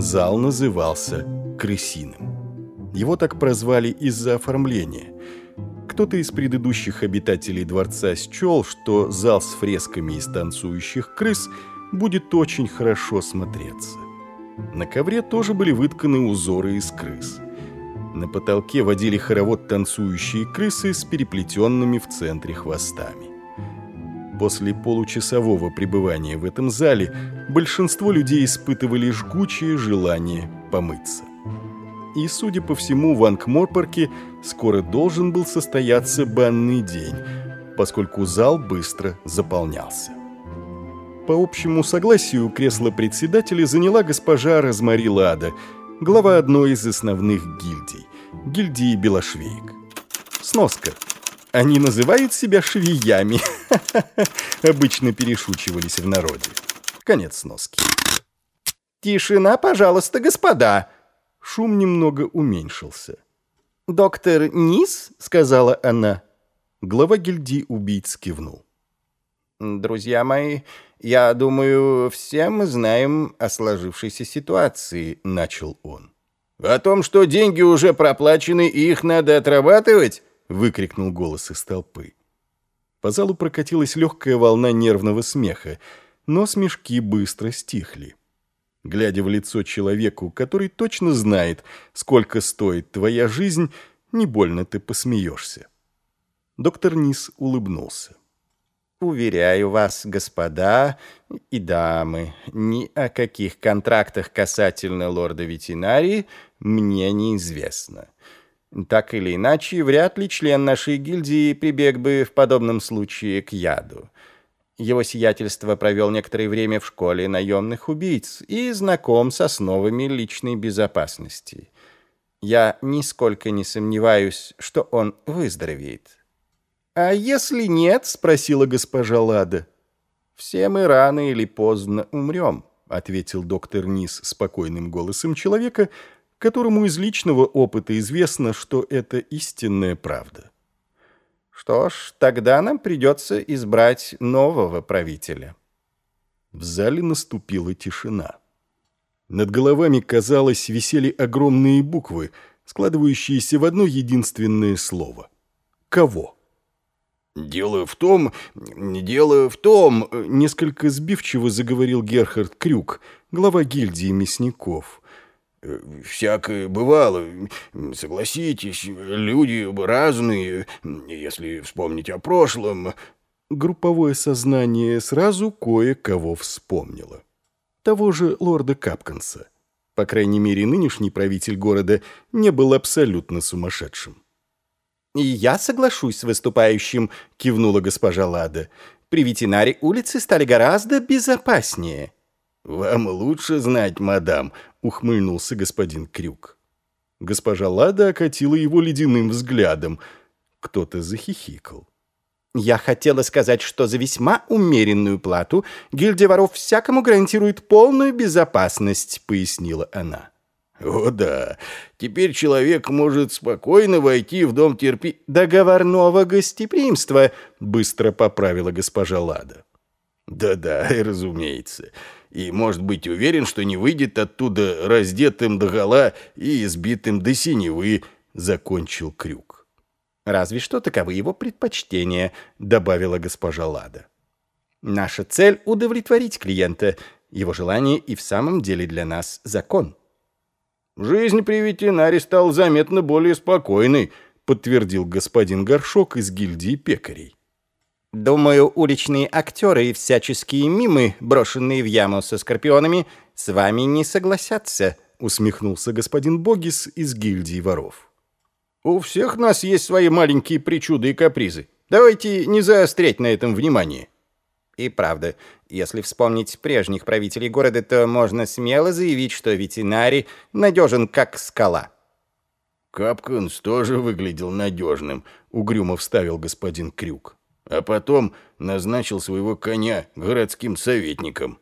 Зал назывался «Крысиным». Его так прозвали из-за оформления. Кто-то из предыдущих обитателей дворца счел, что зал с фресками из танцующих крыс будет очень хорошо смотреться. На ковре тоже были вытканы узоры из крыс. На потолке водили хоровод танцующие крысы с переплетенными в центре хвостами. После получасового пребывания в этом зале большинство людей испытывали жгучее желание помыться. И, судя по всему, в Ангморпорке скоро должен был состояться банный день, поскольку зал быстро заполнялся. По общему согласию кресло председателя заняла госпожа Розмари Лада, глава одной из основных гильдий – гильдии Белошвеек. Сноска – они называют себя швеями. Обычно перешучивались в народе. Конец сноски. «Тишина, пожалуйста, господа!» Шум немного уменьшился. «Доктор Низ?» — сказала она. Глава гильдии убийц кивнул. «Друзья мои, я думаю, все мы знаем о сложившейся ситуации», — начал он. «О том, что деньги уже проплачены и их надо отрабатывать?» Выкрикнул голос из толпы. По залу прокатилась легкая волна нервного смеха, но смешки быстро стихли. Глядя в лицо человеку, который точно знает, сколько стоит твоя жизнь, не больно ты посмеешься. Доктор Низ улыбнулся. «Уверяю вас, господа и дамы, ни о каких контрактах касательно лорда-ветеринарии мне неизвестно. Так или иначе, вряд ли член нашей гильдии прибег бы в подобном случае к яду. Его сиятельство провел некоторое время в школе наемных убийц и знаком с основами личной безопасности. Я нисколько не сомневаюсь, что он выздоровеет. «А если нет?» — спросила госпожа Лада. «Все мы рано или поздно умрем», — ответил доктор Низ спокойным голосом человека — которому из личного опыта известно, что это истинная правда. Что ж, тогда нам придется избрать нового правителя. В зале наступила тишина. Над головами, казалось, висели огромные буквы, складывающиеся в одно единственное слово. Кого? «Дело в том, дело в том...» — несколько сбивчиво заговорил Герхард Крюк, глава гильдии мясников. Всякое бывало, согласитесь, люди разные, если вспомнить о прошлом. Групповое сознание сразу кое-кого вспомнило. Того же лорда Капканса. По крайней мере, нынешний правитель города не был абсолютно сумасшедшим. «И я соглашусь с выступающим», — кивнула госпожа Лада. «При ветеринаре улицы стали гораздо безопаснее». «Вам лучше знать, мадам», — ухмыльнулся господин Крюк. Госпожа Лада окатила его ледяным взглядом. Кто-то захихикал. «Я хотела сказать, что за весьма умеренную плату гильдия воров всякому гарантирует полную безопасность», — пояснила она. «О да, теперь человек может спокойно войти в дом терпи...» «Договорного гостеприимства», — быстро поправила госпожа Лада. «Да-да, разумеется и может быть уверен, что не выйдет оттуда раздетым догола и избитым до синевы», — закончил Крюк. «Разве что таковы его предпочтения», — добавила госпожа Лада. «Наша цель — удовлетворить клиента. Его желание и в самом деле для нас закон». «Жизнь при ветеринаре стала заметно более спокойной», — подтвердил господин Горшок из гильдии пекарей. Думаю, уличные актеры и всяческие мимы, брошенные в яму со скорпионами, с вами не согласятся», — усмехнулся господин Богис из гильдии воров. «У всех нас есть свои маленькие причуды и капризы. Давайте не заострять на этом внимание». И правда, если вспомнить прежних правителей города, то можно смело заявить, что ветеринарий надежен как скала. «Капканс тоже выглядел надежным», — угрюмо вставил господин Крюк а потом назначил своего коня городским советником.